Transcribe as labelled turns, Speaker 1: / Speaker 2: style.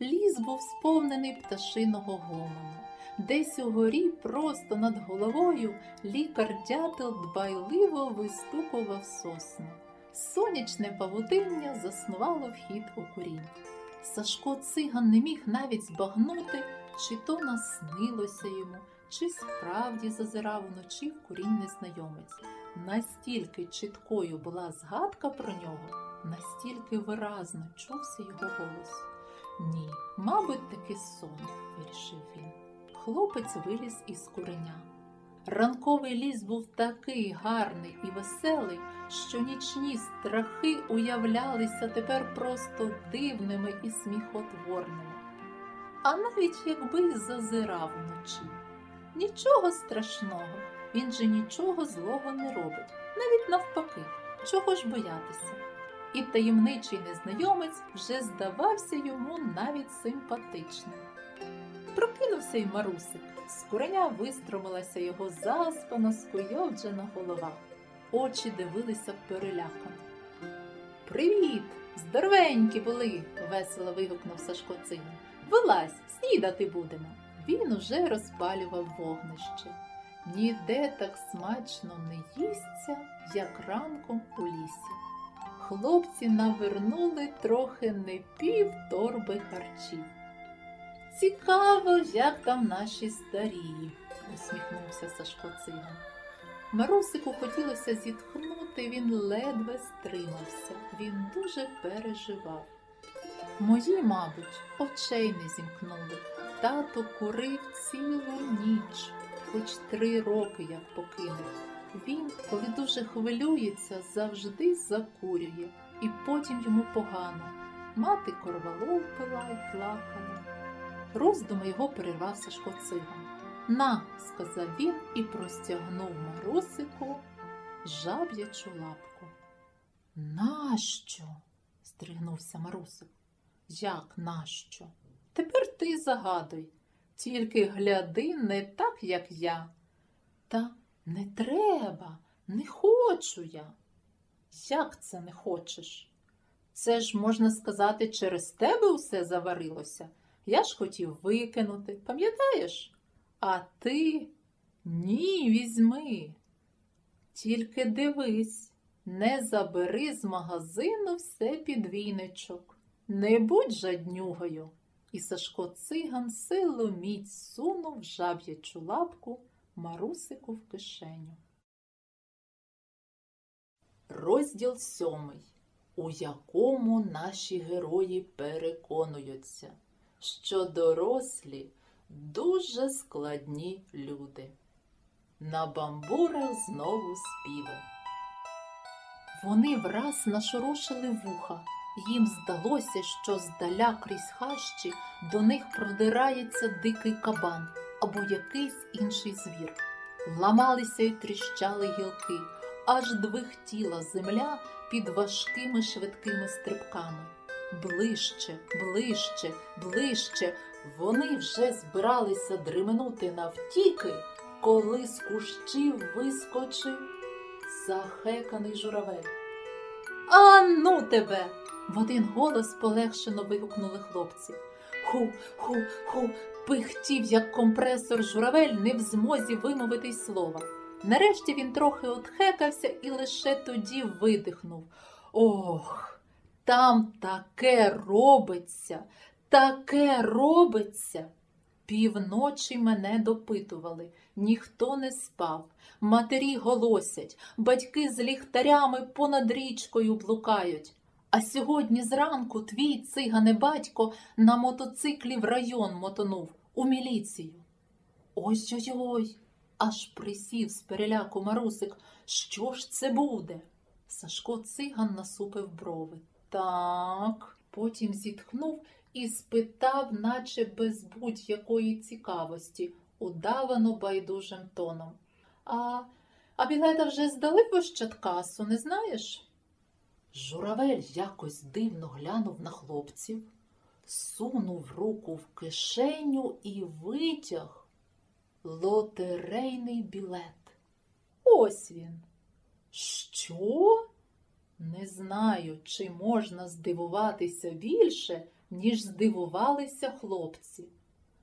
Speaker 1: Ліс був сповнений пташиного гомону. Десь угорі, просто над головою, лікар дятел дбайливо вистукував сосну. Сонячне павутиння заснувало вхід у курінь. Сашко циган не міг навіть збагнути, чи то наснилося йому, чи справді зазирав уночі в курінь незнайомець. Настільки чіткою була згадка про нього, настільки виразно чувся його голос. Ні, мабуть, таки сон, вирішив він. Хлопець виліз із куреня. Ранковий ліс був такий гарний і веселий, що нічні страхи уявлялися тепер просто дивними і сміхотворними. А навіть якби й зазирав вночі. Нічого страшного, він же нічого злого не робить, навіть навпаки, чого ж боятися. І таємничий незнайомець вже здавався йому навіть симпатичним. Прокинувся й Марусик. З куреня вистромилася його заспана, скуйовджена голова. Очі дивилися перелякано. Привіт! Здоровенькі були! весело вигукнув Сашко Циган. Вилазь, снідати будемо. Він уже розпалював вогнище. Ніде так смачно не їсться, як ранком у лісі. Хлопці навернули трохи не пів торби харчів. Цікаво, як там наші старі, усміхнувся Сашко Циган. Марусику хотілося зітхнути, він ледве стримався, він дуже переживав. Мої, мабуть, очей не зімкнули. Тато курив цілу ніч, хоч три роки як покинув. Він, коли дуже хвилюється, завжди закурює, і потім йому погано. Мати корвалол пила і плакала. Роздуми його перервав Сашко. На, сказав він і простягнув Марусику жаб'ячу лапку. Нащо? здригнувся Марусик. Як нащо? Тепер ти загадуй, тільки гляди не так, як я. Та не треба, хочу я. Як це не хочеш? Це ж, можна сказати, через тебе усе заварилося. Я ж хотів викинути, пам'ятаєш? А ти ні, візьми. Тільки дивись, не забери з магазину все підвійничок. Не будь жаднюгою. І Сашко циган силу міць сунув жаб'ячу лапку Марусику в кишеню. Розділ сьомий, у якому наші герої переконуються, що дорослі дуже складні люди. На бамбурах знову співи. Вони враз нашорошили вуха. Їм здалося, що здаля крізь хащі до них продирається дикий кабан або якийсь інший звір. Ламалися й тріщали гілки, аж двихтіла земля під важкими швидкими стрибками. Ближче, ближче, ближче. Вони вже збиралися дременути навтіки, коли з кущів вискочив захеканий журавель. А ну тебе! В один голос полегшено вигукнули хлопці. Ху, ху, ху, пихтів, як компресор журавель, не в змозі вимовити й слова. Нарешті він трохи отхекався і лише тоді видихнув. Ох, там таке робиться, таке робиться. Півночі мене допитували, ніхто не спав. Матері голосять, батьки з ліхтарями понад річкою блукають. А сьогодні зранку твій цигане батько на мотоциклі в район мотонув у міліцію. Ой-ой-ой, аж присів з переляку Марусик. Що ж це буде? Сашко циган насупив брови. Так, потім зітхнув і спитав, наче без будь-якої цікавості, удавано байдужим тоном. А, а білета вже здали в Ощадкасу, не знаєш? Журавель якось дивно глянув на хлопців, сунув руку в кишеню і витяг лотерейний білет. Ось він. Що? Не знаю, чи можна здивуватися більше, ніж здивувалися хлопці.